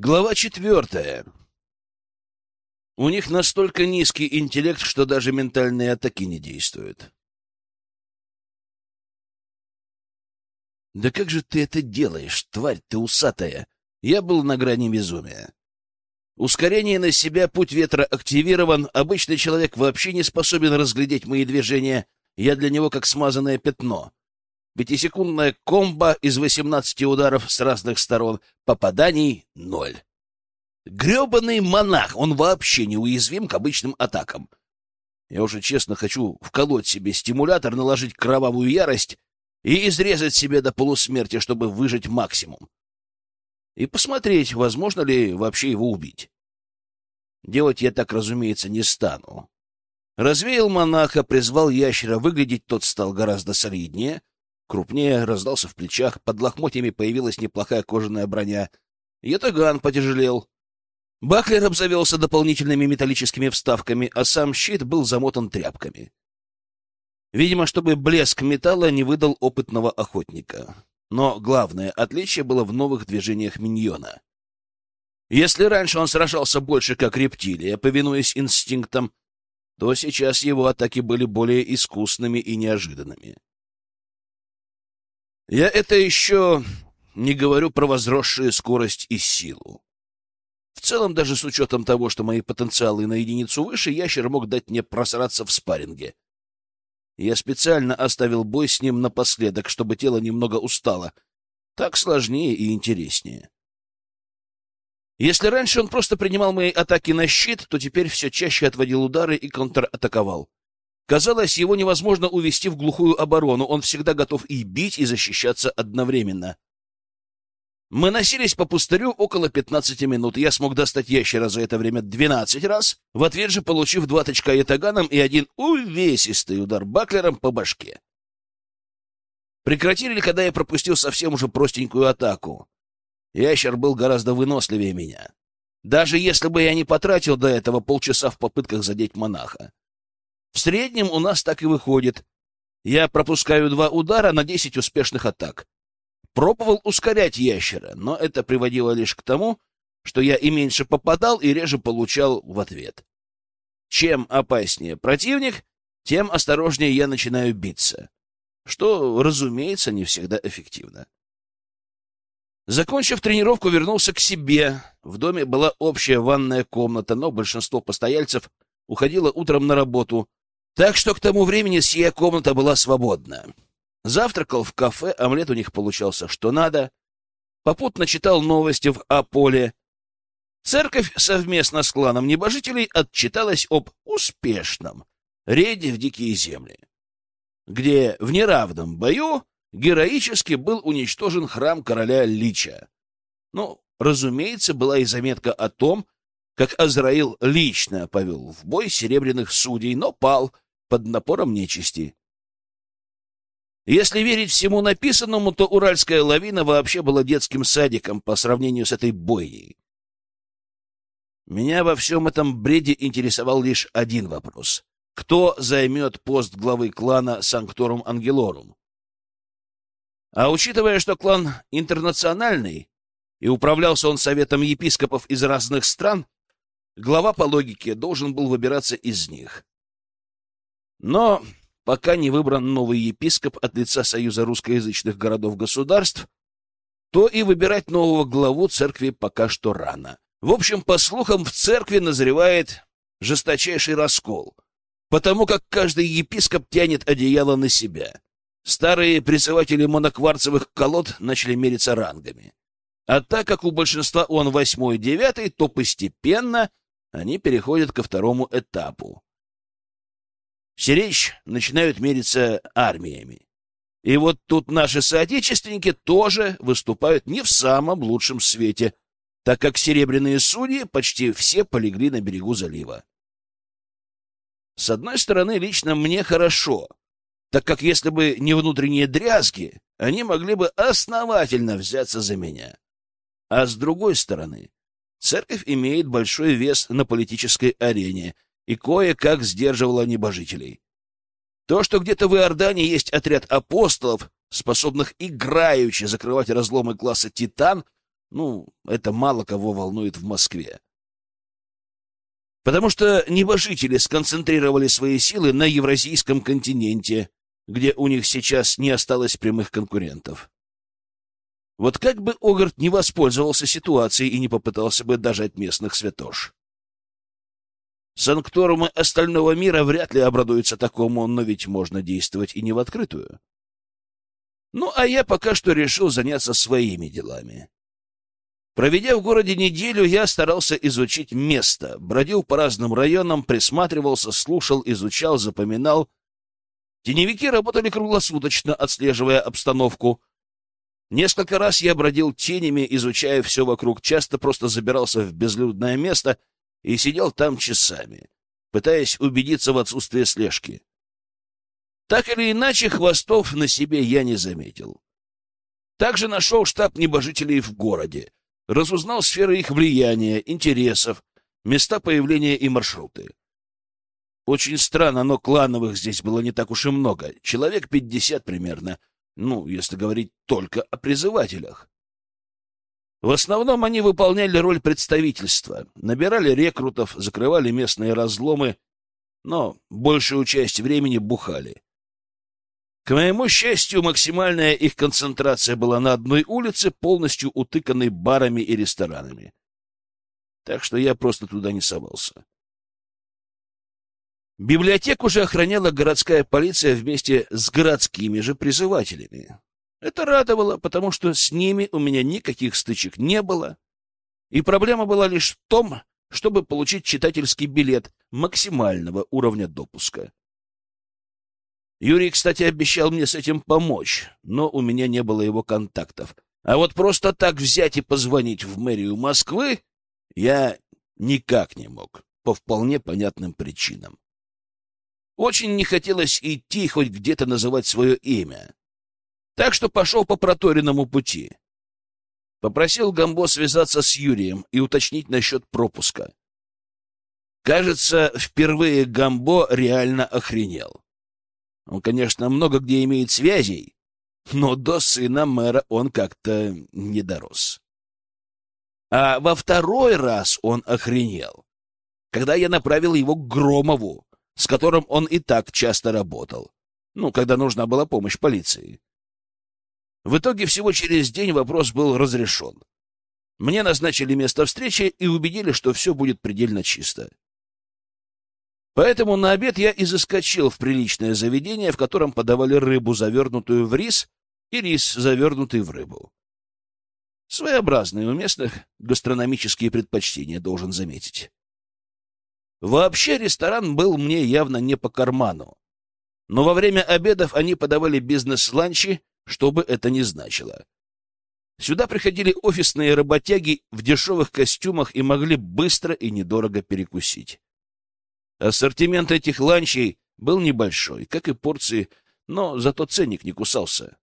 Глава четвертая. У них настолько низкий интеллект, что даже ментальные атаки не действуют. «Да как же ты это делаешь, тварь ты усатая?» Я был на грани безумия. Ускорение на себя, путь ветра активирован, обычный человек вообще не способен разглядеть мои движения, я для него как смазанное пятно. Пятисекундная комбо из 18 ударов с разных сторон, попаданий — ноль. Гребаный монах, он вообще неуязвим к обычным атакам. Я уже честно хочу вколоть себе стимулятор, наложить кровавую ярость и изрезать себе до полусмерти, чтобы выжить максимум. И посмотреть, возможно ли вообще его убить. Делать я так, разумеется, не стану. Развеял монаха, призвал ящера, выглядеть тот стал гораздо солиднее, крупнее, раздался в плечах, под лохмотьями появилась неплохая кожаная броня. Ятаган потяжелел. Баклер обзавелся дополнительными металлическими вставками, а сам щит был замотан тряпками. Видимо, чтобы блеск металла не выдал опытного охотника. Но главное отличие было в новых движениях миньона. Если раньше он сражался больше как рептилия, повинуясь инстинктам, то сейчас его атаки были более искусными и неожиданными. Я это еще не говорю про возросшую скорость и силу. В целом, даже с учетом того, что мои потенциалы на единицу выше, ящер мог дать мне просраться в спарринге. Я специально оставил бой с ним напоследок, чтобы тело немного устало. Так сложнее и интереснее. Если раньше он просто принимал мои атаки на щит, то теперь все чаще отводил удары и контратаковал. Казалось, его невозможно увести в глухую оборону, он всегда готов и бить, и защищаться одновременно. Мы носились по пустырю около 15 минут. Я смог достать ящера за это время 12 раз, в ответ же получив два тычка ятаганом и один увесистый удар баклером по башке. Прекратили, когда я пропустил совсем уже простенькую атаку. Ящер был гораздо выносливее меня. Даже если бы я не потратил до этого полчаса в попытках задеть монаха. В среднем у нас так и выходит. Я пропускаю два удара на десять успешных атак. Пробовал ускорять ящера, но это приводило лишь к тому, что я и меньше попадал, и реже получал в ответ. Чем опаснее противник, тем осторожнее я начинаю биться, что, разумеется, не всегда эффективно. Закончив тренировку, вернулся к себе. В доме была общая ванная комната, но большинство постояльцев уходило утром на работу, так что к тому времени сия комната была свободна. Завтракал в кафе, омлет у них получался что надо. Попутно читал новости в Аполе. Церковь совместно с кланом небожителей отчиталась об успешном рейде в дикие земли, где в неравном бою героически был уничтожен храм короля Лича. Ну, разумеется, была и заметка о том, как Азраил лично повел в бой серебряных судей, но пал под напором нечисти. Если верить всему написанному, то Уральская лавина вообще была детским садиком по сравнению с этой бойней. Меня во всем этом бреде интересовал лишь один вопрос. Кто займет пост главы клана Санкторум Ангелорум? А учитывая, что клан интернациональный, и управлялся он советом епископов из разных стран, глава по логике должен был выбираться из них. Но пока не выбран новый епископ от лица Союза русскоязычных городов-государств, то и выбирать нового главу церкви пока что рано. В общем, по слухам, в церкви назревает жесточайший раскол, потому как каждый епископ тянет одеяло на себя. Старые призыватели монокварцевых колод начали мериться рангами. А так как у большинства он восьмой девятый, то постепенно они переходят ко второму этапу. Все речь начинают мериться армиями. И вот тут наши соотечественники тоже выступают не в самом лучшем свете, так как серебряные судьи почти все полегли на берегу залива. С одной стороны, лично мне хорошо, так как если бы не внутренние дрязги, они могли бы основательно взяться за меня. А с другой стороны, церковь имеет большой вес на политической арене и кое-как сдерживала небожителей. То, что где-то в Иордании есть отряд апостолов, способных играючи закрывать разломы класса «Титан», Ну, это мало кого волнует в Москве. Потому что небожители сконцентрировали свои силы на Евразийском континенте, где у них сейчас не осталось прямых конкурентов. Вот как бы Огарт не воспользовался ситуацией и не попытался бы дожать местных святош. Санкторумы остального мира вряд ли обрадуются такому, но ведь можно действовать и не в открытую. Ну, а я пока что решил заняться своими делами. Проведя в городе неделю, я старался изучить место, бродил по разным районам, присматривался, слушал, изучал, запоминал. Теневики работали круглосуточно, отслеживая обстановку. Несколько раз я бродил тенями, изучая все вокруг, часто просто забирался в безлюдное место — и сидел там часами, пытаясь убедиться в отсутствии слежки. Так или иначе, хвостов на себе я не заметил. Также нашел штаб небожителей в городе, разузнал сферы их влияния, интересов, места появления и маршруты. Очень странно, но клановых здесь было не так уж и много, человек пятьдесят примерно, ну, если говорить только о призывателях. В основном они выполняли роль представительства, набирали рекрутов, закрывали местные разломы, но большую часть времени бухали. К моему счастью, максимальная их концентрация была на одной улице, полностью утыканной барами и ресторанами. Так что я просто туда не совался. Библиотеку же охраняла городская полиция вместе с городскими же призывателями. Это радовало, потому что с ними у меня никаких стычек не было. И проблема была лишь в том, чтобы получить читательский билет максимального уровня допуска. Юрий, кстати, обещал мне с этим помочь, но у меня не было его контактов. А вот просто так взять и позвонить в мэрию Москвы я никак не мог, по вполне понятным причинам. Очень не хотелось идти хоть где-то называть свое имя. Так что пошел по проторенному пути. Попросил Гамбо связаться с Юрием и уточнить насчет пропуска. Кажется, впервые Гамбо реально охренел. Он, конечно, много где имеет связей, но до сына мэра он как-то не дорос. А во второй раз он охренел, когда я направил его к Громову, с которым он и так часто работал, ну, когда нужна была помощь полиции. В итоге всего через день вопрос был разрешен. Мне назначили место встречи и убедили, что все будет предельно чисто. Поэтому на обед я и заскочил в приличное заведение, в котором подавали рыбу, завернутую в рис, и рис, завернутый в рыбу. Своеобразные у местных гастрономические предпочтения, должен заметить. Вообще ресторан был мне явно не по карману. Но во время обедов они подавали бизнес-ланчи, что бы это ни значило. Сюда приходили офисные работяги в дешевых костюмах и могли быстро и недорого перекусить. Ассортимент этих ланчей был небольшой, как и порции, но зато ценник не кусался.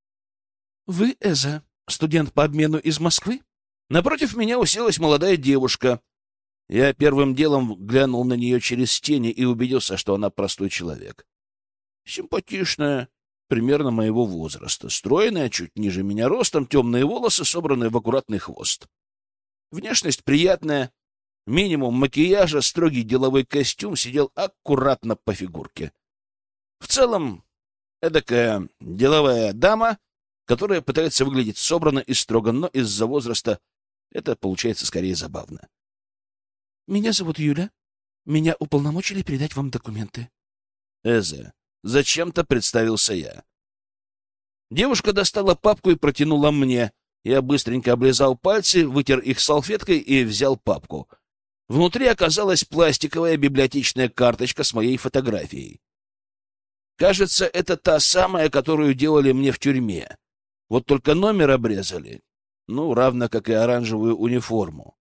— Вы, Эза, студент по обмену из Москвы? Напротив меня уселась молодая девушка. Я первым делом глянул на нее через тени и убедился, что она простой человек. Симпатичная, примерно моего возраста. Стройная, чуть ниже меня ростом, темные волосы, собранные в аккуратный хвост. Внешность приятная, минимум макияжа, строгий деловой костюм сидел аккуратно по фигурке. В целом, эдакая деловая дама, которая пытается выглядеть собранно и строго, но из-за возраста это получается скорее забавно. — Меня зовут Юля. Меня уполномочили передать вам документы. — Эзе, Зачем-то представился я. Девушка достала папку и протянула мне. Я быстренько облизал пальцы, вытер их салфеткой и взял папку. Внутри оказалась пластиковая библиотечная карточка с моей фотографией. Кажется, это та самая, которую делали мне в тюрьме. Вот только номер обрезали. Ну, равно как и оранжевую униформу.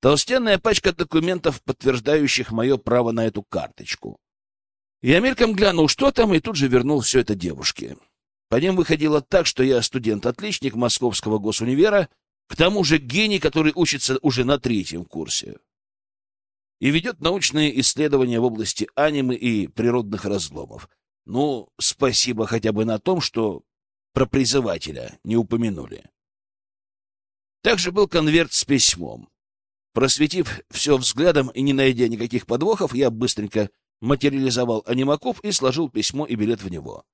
Толстенная пачка документов, подтверждающих мое право на эту карточку. Я мельком глянул, что там, и тут же вернул все это девушке. По ним выходило так, что я студент-отличник Московского госунивера, к тому же гений, который учится уже на третьем курсе и ведет научные исследования в области анимы и природных разломов. Ну, спасибо хотя бы на том, что про призывателя не упомянули. Также был конверт с письмом. Просветив все взглядом и не найдя никаких подвохов, я быстренько материализовал анимакоп и сложил письмо и билет в него.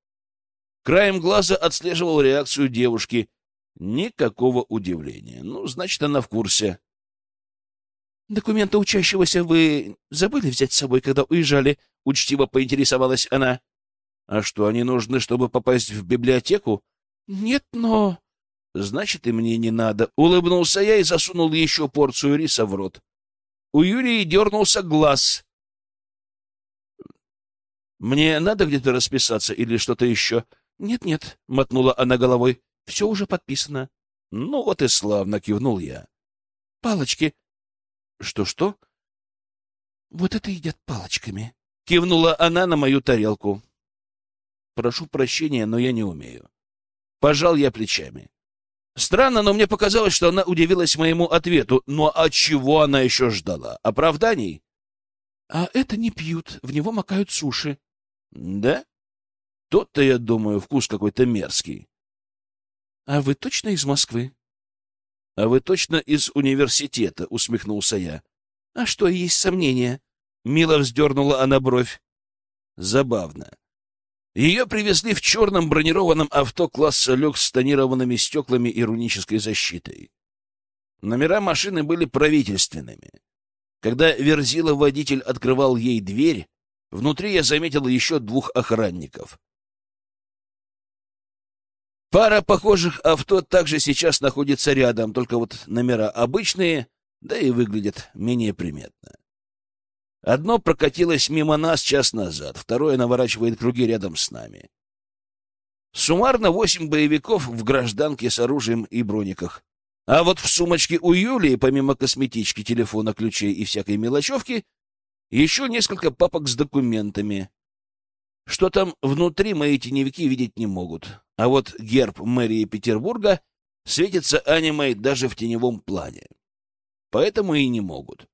Краем глаза отслеживал реакцию девушки. Никакого удивления. Ну, значит, она в курсе. «Документы учащегося вы забыли взять с собой, когда уезжали?» — учтиво поинтересовалась она. «А что, они нужны, чтобы попасть в библиотеку?» «Нет, но...» «Значит, и мне не надо». Улыбнулся я и засунул еще порцию риса в рот. У Юрии дернулся глаз. «Мне надо где-то расписаться или что-то еще?» «Нет-нет», — мотнула она головой. «Все уже подписано». «Ну вот и славно», — кивнул я. «Палочки что-что? Вот это едят палочками. Кивнула она на мою тарелку. Прошу прощения, но я не умею. Пожал я плечами. Странно, но мне показалось, что она удивилась моему ответу. Но от чего она еще ждала? Оправданий? А это не пьют, в него макают суши. Да? Тот-то, я думаю, вкус какой-то мерзкий. А вы точно из Москвы? — А вы точно из университета? — усмехнулся я. — А что, есть сомнения? — мило вздернула она бровь. Забавно. Ее привезли в черном бронированном авто класса люкс с тонированными стеклами и рунической защитой. Номера машины были правительственными. Когда Верзила водитель открывал ей дверь, внутри я заметил еще двух охранников. Пара похожих авто также сейчас находится рядом, только вот номера обычные, да и выглядят менее приметно. Одно прокатилось мимо нас час назад, второе наворачивает круги рядом с нами. Суммарно восемь боевиков в гражданке с оружием и брониках. А вот в сумочке у Юлии, помимо косметички, телефона, ключей и всякой мелочевки, еще несколько папок с документами. Что там внутри, мои теневики видеть не могут. А вот герб мэрии Петербурга светится анимой даже в теневом плане. Поэтому и не могут.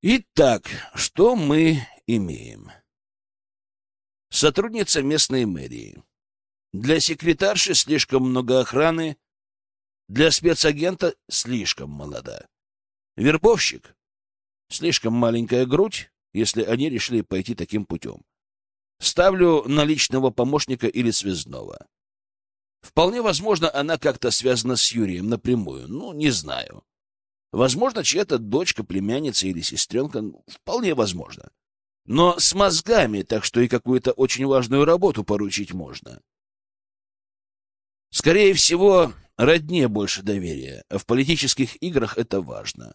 Итак, что мы имеем? Сотрудница местной мэрии. Для секретарши слишком много охраны, для спецагента слишком молода. Вербовщик. Слишком маленькая грудь, если они решили пойти таким путем. Ставлю на личного помощника или связного. Вполне возможно, она как-то связана с Юрием напрямую. Ну, не знаю. Возможно, чья-то дочка, племянница или сестренка. Вполне возможно. Но с мозгами, так что и какую-то очень важную работу поручить можно. Скорее всего, родне больше доверия, а в политических играх это важно.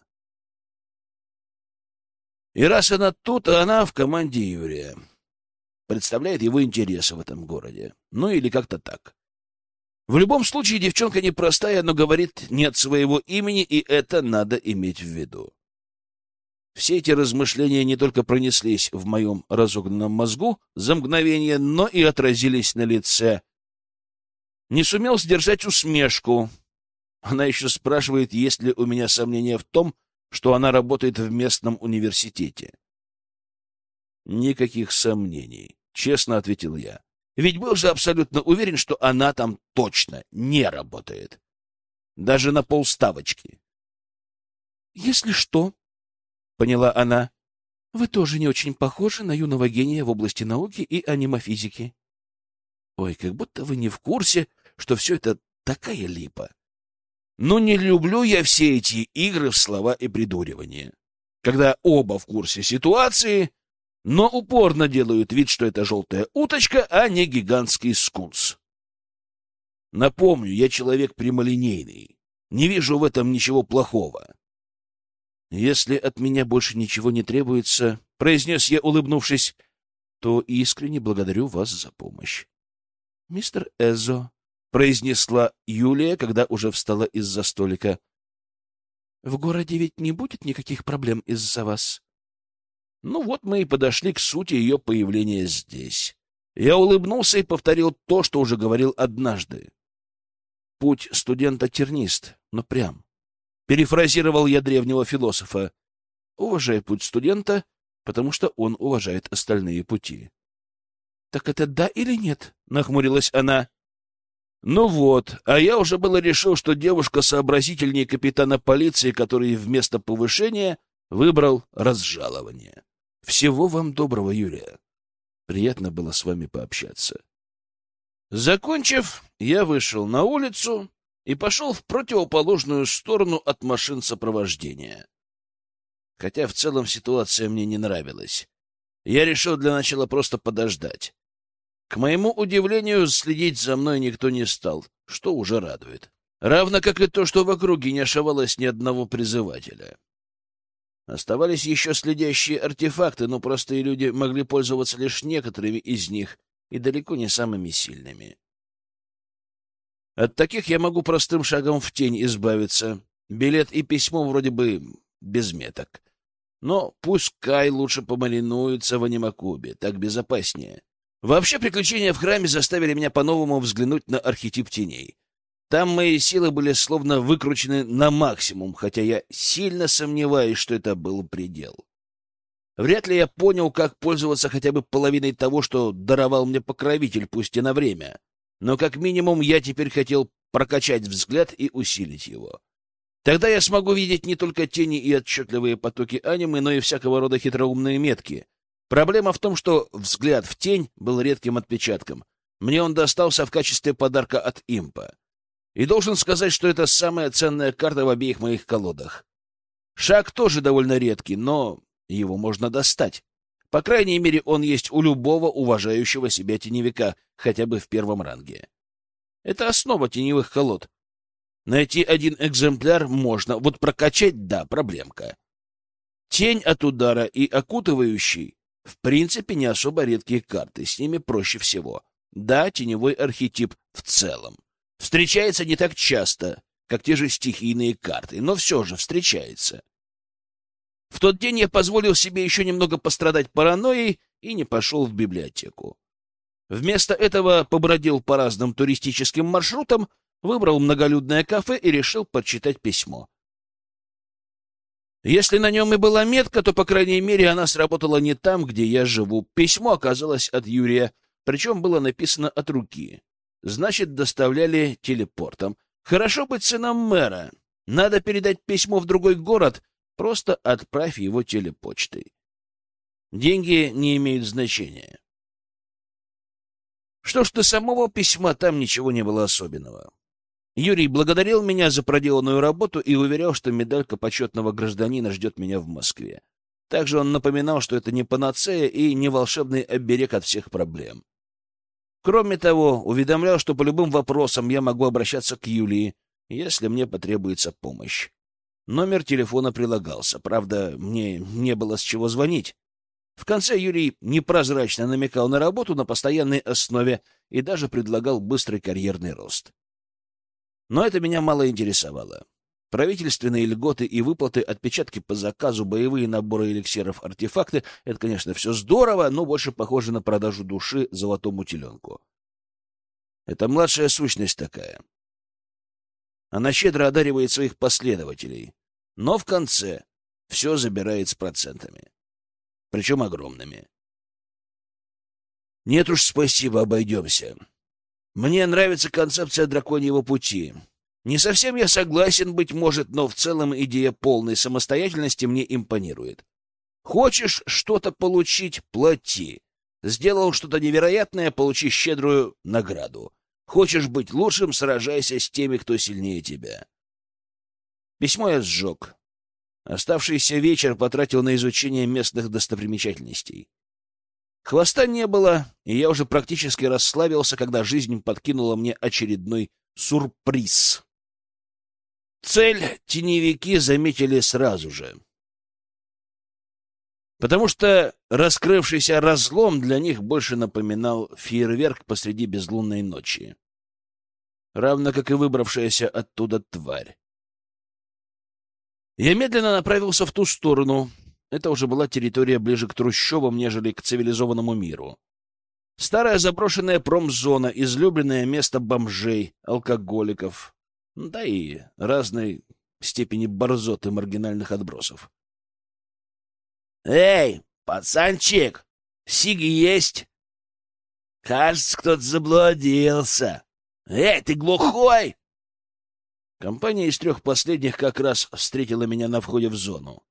И раз она тут, она в команде Юрия представляет его интересы в этом городе. Ну или как-то так. В любом случае, девчонка непростая, но говорит не от своего имени, и это надо иметь в виду. Все эти размышления не только пронеслись в моем разогнанном мозгу за мгновение, но и отразились на лице. Не сумел сдержать усмешку. Она еще спрашивает, есть ли у меня сомнения в том, что она работает в местном университете. Никаких сомнений, честно ответил я. Ведь был же абсолютно уверен, что она там точно не работает. Даже на полставочки. Если что, поняла она, вы тоже не очень похожи на юного гения в области науки и анимофизики. Ой, как будто вы не в курсе, что все это такая липа. Но не люблю я все эти игры в слова и придуривания. Когда оба в курсе ситуации, но упорно делают вид, что это желтая уточка, а не гигантский скунс. Напомню, я человек прямолинейный. Не вижу в этом ничего плохого. Если от меня больше ничего не требуется, — произнес я, улыбнувшись, — то искренне благодарю вас за помощь. — Мистер Эзо, — произнесла Юлия, когда уже встала из-за столика, — в городе ведь не будет никаких проблем из-за вас. Ну вот мы и подошли к сути ее появления здесь. Я улыбнулся и повторил то, что уже говорил однажды. Путь студента тернист, но прям. Перефразировал я древнего философа. Уважай путь студента, потому что он уважает остальные пути. — Так это да или нет? — нахмурилась она. Ну вот, а я уже было решил, что девушка сообразительнее капитана полиции, который вместо повышения выбрал разжалование. Всего вам доброго, Юлия. Приятно было с вами пообщаться. Закончив, я вышел на улицу и пошел в противоположную сторону от машин сопровождения. Хотя в целом ситуация мне не нравилась. Я решил для начала просто подождать. К моему удивлению, следить за мной никто не стал, что уже радует. Равно как и то, что в округе не ошивалось ни одного призывателя. Оставались еще следящие артефакты, но простые люди могли пользоваться лишь некоторыми из них и далеко не самыми сильными. От таких я могу простым шагом в тень избавиться. Билет и письмо вроде бы без меток. Но пускай лучше помаринуются в анимакубе, так безопаснее. Вообще, приключения в храме заставили меня по-новому взглянуть на архетип теней. Там мои силы были словно выкручены на максимум, хотя я сильно сомневаюсь, что это был предел. Вряд ли я понял, как пользоваться хотя бы половиной того, что даровал мне покровитель, пусть и на время. Но как минимум я теперь хотел прокачать взгляд и усилить его. Тогда я смогу видеть не только тени и отчетливые потоки анимы, но и всякого рода хитроумные метки, Проблема в том, что взгляд в тень был редким отпечатком. Мне он достался в качестве подарка от импа. И должен сказать, что это самая ценная карта в обеих моих колодах. Шаг тоже довольно редкий, но его можно достать. По крайней мере, он есть у любого уважающего себя теневика, хотя бы в первом ранге. Это основа теневых колод. Найти один экземпляр можно, вот прокачать — да, проблемка. Тень от удара и окутывающий в принципе, не особо редкие карты, с ними проще всего. Да, теневой архетип в целом. Встречается не так часто, как те же стихийные карты, но все же встречается. В тот день я позволил себе еще немного пострадать паранойей и не пошел в библиотеку. Вместо этого побродил по разным туристическим маршрутам, выбрал многолюдное кафе и решил прочитать письмо. Если на нем и была метка, то, по крайней мере, она сработала не там, где я живу. Письмо оказалось от Юрия, причем было написано от руки. Значит, доставляли телепортом. Хорошо быть сыном мэра. Надо передать письмо в другой город, просто отправь его телепочтой. Деньги не имеют значения. Что ж, до самого письма там ничего не было особенного. Юрий благодарил меня за проделанную работу и уверял, что медалька почетного гражданина ждет меня в Москве. Также он напоминал, что это не панацея и не волшебный оберег от всех проблем. Кроме того, уведомлял, что по любым вопросам я могу обращаться к Юлии, если мне потребуется помощь. Номер телефона прилагался, правда, мне не было с чего звонить. В конце Юрий непрозрачно намекал на работу на постоянной основе и даже предлагал быстрый карьерный рост. Но это меня мало интересовало. Правительственные льготы и выплаты, отпечатки по заказу, боевые наборы эликсиров, артефакты — это, конечно, все здорово, но больше похоже на продажу души золотому теленку. Это младшая сущность такая. Она щедро одаривает своих последователей, но в конце все забирает с процентами, причем огромными. Нет уж, спасибо, обойдемся. Мне нравится концепция драконьего пути. Не совсем я согласен, быть может, но в целом идея полной самостоятельности мне импонирует. Хочешь что-то получить — плати. Сделал что-то невероятное — получи щедрую награду. Хочешь быть лучшим — сражайся с теми, кто сильнее тебя. Письмо я сжег. Оставшийся вечер потратил на изучение местных достопримечательностей. Хвоста не было, и я уже практически расслабился, когда жизнь подкинула мне очередной сюрприз. Цель теневики заметили сразу же. Потому что раскрывшийся разлом для них больше напоминал фейерверк посреди безлунной ночи. Равно как и выбравшаяся оттуда тварь. Я медленно направился в ту сторону, это уже была территория ближе к трущобам, нежели к цивилизованному миру. Старая заброшенная промзона, излюбленное место бомжей, алкоголиков, да и разной степени борзоты маргинальных отбросов. «Эй, пацанчик, сиги есть?» «Кажется, кто-то заблудился», Эй, ты глухой! Компания из трех последних как раз встретила меня на входе в зону.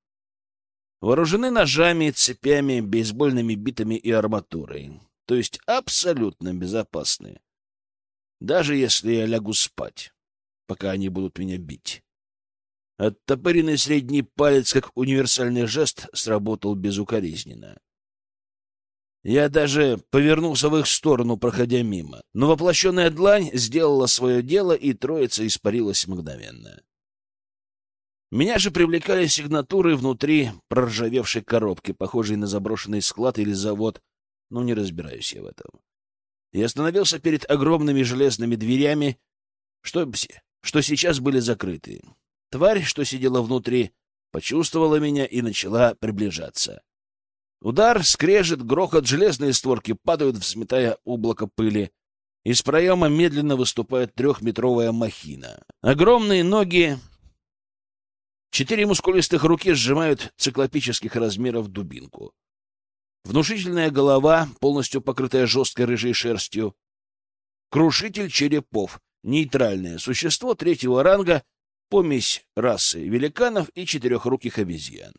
Вооружены ножами, цепями, бейсбольными битами и арматурой. То есть абсолютно безопасны. Даже если я лягу спать, пока они будут меня бить. Оттопыренный средний палец, как универсальный жест, сработал безукоризненно. Я даже повернулся в их сторону, проходя мимо. Но воплощенная длань сделала свое дело, и троица испарилась мгновенно. Меня же привлекали сигнатуры внутри проржавевшей коробки, похожей на заброшенный склад или завод, но не разбираюсь я в этом. Я остановился перед огромными железными дверями, что, что сейчас были закрыты. Тварь, что сидела внутри, почувствовала меня и начала приближаться. Удар, скрежет, грохот, железные створки падают, взметая облако пыли. Из проема медленно выступает трехметровая махина. Огромные ноги... Четыре мускулистых руки сжимают циклопических размеров дубинку. Внушительная голова, полностью покрытая жесткой рыжей шерстью. Крушитель черепов. Нейтральное существо третьего ранга, помесь расы великанов и четырехруких обезьян.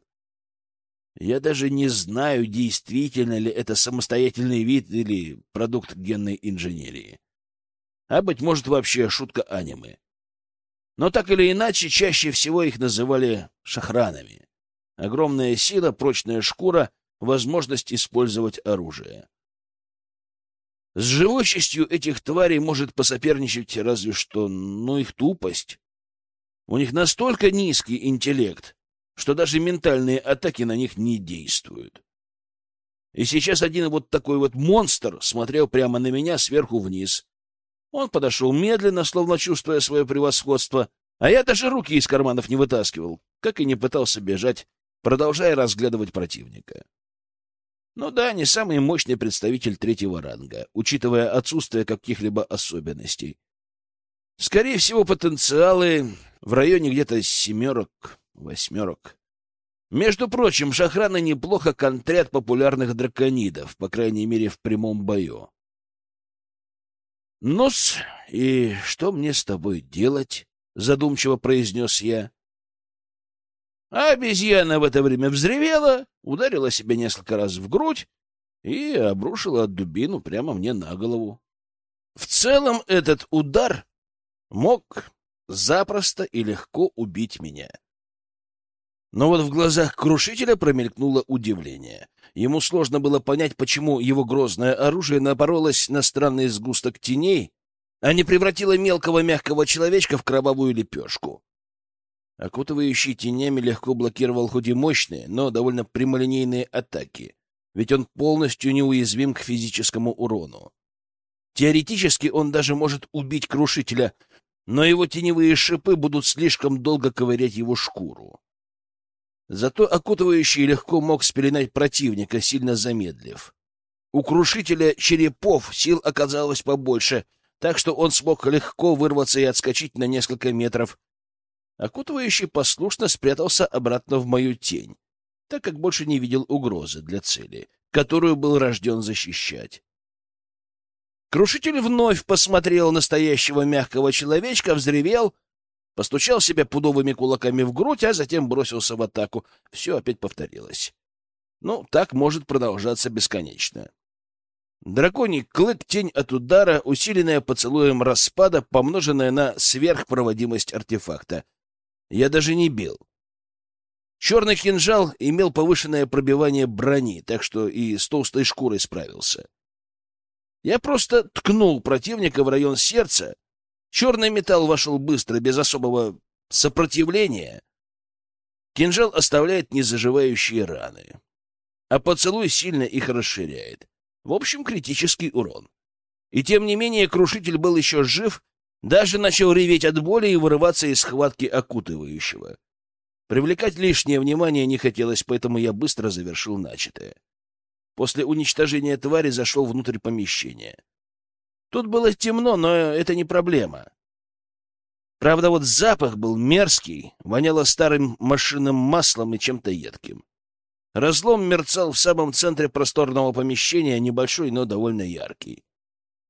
Я даже не знаю, действительно ли это самостоятельный вид или продукт генной инженерии. А, быть может, вообще шутка аниме. Но так или иначе, чаще всего их называли шахранами. Огромная сила, прочная шкура, возможность использовать оружие. С живучестью этих тварей может посоперничать разве что, ну, их тупость. У них настолько низкий интеллект, что даже ментальные атаки на них не действуют. И сейчас один вот такой вот монстр смотрел прямо на меня сверху вниз. Он подошел медленно, словно чувствуя свое превосходство, а я даже руки из карманов не вытаскивал, как и не пытался бежать, продолжая разглядывать противника. Ну да, не самый мощный представитель третьего ранга, учитывая отсутствие каких-либо особенностей. Скорее всего, потенциалы в районе где-то семерок, восьмерок. Между прочим, шахраны неплохо контрят популярных драконидов, по крайней мере, в прямом бою. «Ну-с, и что мне с тобой делать?» — задумчиво произнес я. Обезьяна в это время взревела, ударила себя несколько раз в грудь и обрушила дубину прямо мне на голову. В целом этот удар мог запросто и легко убить меня. Но вот в глазах крушителя промелькнуло удивление. Ему сложно было понять, почему его грозное оружие напоролось на странный сгусток теней, а не превратило мелкого мягкого человечка в кровавую лепешку. Окутывающий тенями легко блокировал хоть и мощные, но довольно прямолинейные атаки, ведь он полностью неуязвим к физическому урону. Теоретически он даже может убить крушителя, но его теневые шипы будут слишком долго ковырять его шкуру. Зато окутывающий легко мог спеленать противника, сильно замедлив. У крушителя черепов сил оказалось побольше, так что он смог легко вырваться и отскочить на несколько метров. Окутывающий послушно спрятался обратно в мою тень, так как больше не видел угрозы для цели, которую был рожден защищать. Крушитель вновь посмотрел настоящего мягкого человечка, взревел постучал себя пудовыми кулаками в грудь, а затем бросился в атаку. Все опять повторилось. Ну, так может продолжаться бесконечно. Драконий клык, тень от удара, усиленная поцелуем распада, помноженная на сверхпроводимость артефакта. Я даже не бил. Черный кинжал имел повышенное пробивание брони, так что и с толстой шкурой справился. Я просто ткнул противника в район сердца, Черный металл вошел быстро, без особого сопротивления. Кинжал оставляет незаживающие раны, а поцелуй сильно их расширяет. В общем, критический урон. И тем не менее крушитель был еще жив, даже начал реветь от боли и вырываться из схватки окутывающего. Привлекать лишнее внимание не хотелось, поэтому я быстро завершил начатое. После уничтожения твари зашел внутрь помещения. Тут было темно, но это не проблема. Правда, вот запах был мерзкий, воняло старым машинным маслом и чем-то едким. Разлом мерцал в самом центре просторного помещения, небольшой, но довольно яркий.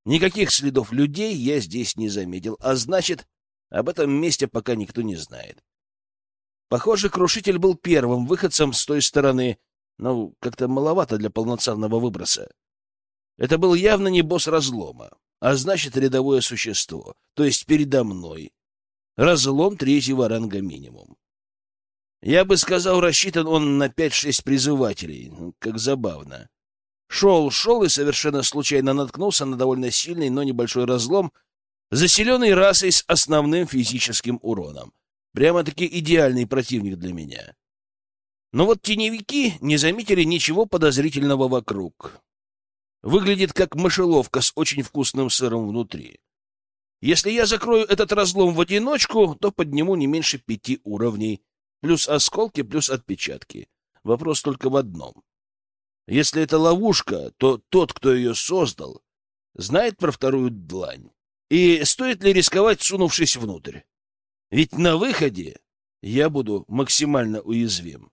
Никаких следов людей я здесь не заметил, а значит, об этом месте пока никто не знает. Похоже, Крушитель был первым выходцем с той стороны, но как-то маловато для полноценного выброса. Это был явно не босс разлома, а значит, рядовое существо, то есть передо мной. Разлом третьего ранга минимум. Я бы сказал, рассчитан он на пять-шесть призывателей. Как забавно. Шел, шел и совершенно случайно наткнулся на довольно сильный, но небольшой разлом, заселенный расой с основным физическим уроном. Прямо-таки идеальный противник для меня. Но вот теневики не заметили ничего подозрительного вокруг. Выглядит как мышеловка с очень вкусным сыром внутри. Если я закрою этот разлом в одиночку, то подниму не меньше пяти уровней. Плюс осколки, плюс отпечатки. Вопрос только в одном. Если это ловушка, то тот, кто ее создал, знает про вторую длань. И стоит ли рисковать, сунувшись внутрь? Ведь на выходе я буду максимально уязвим.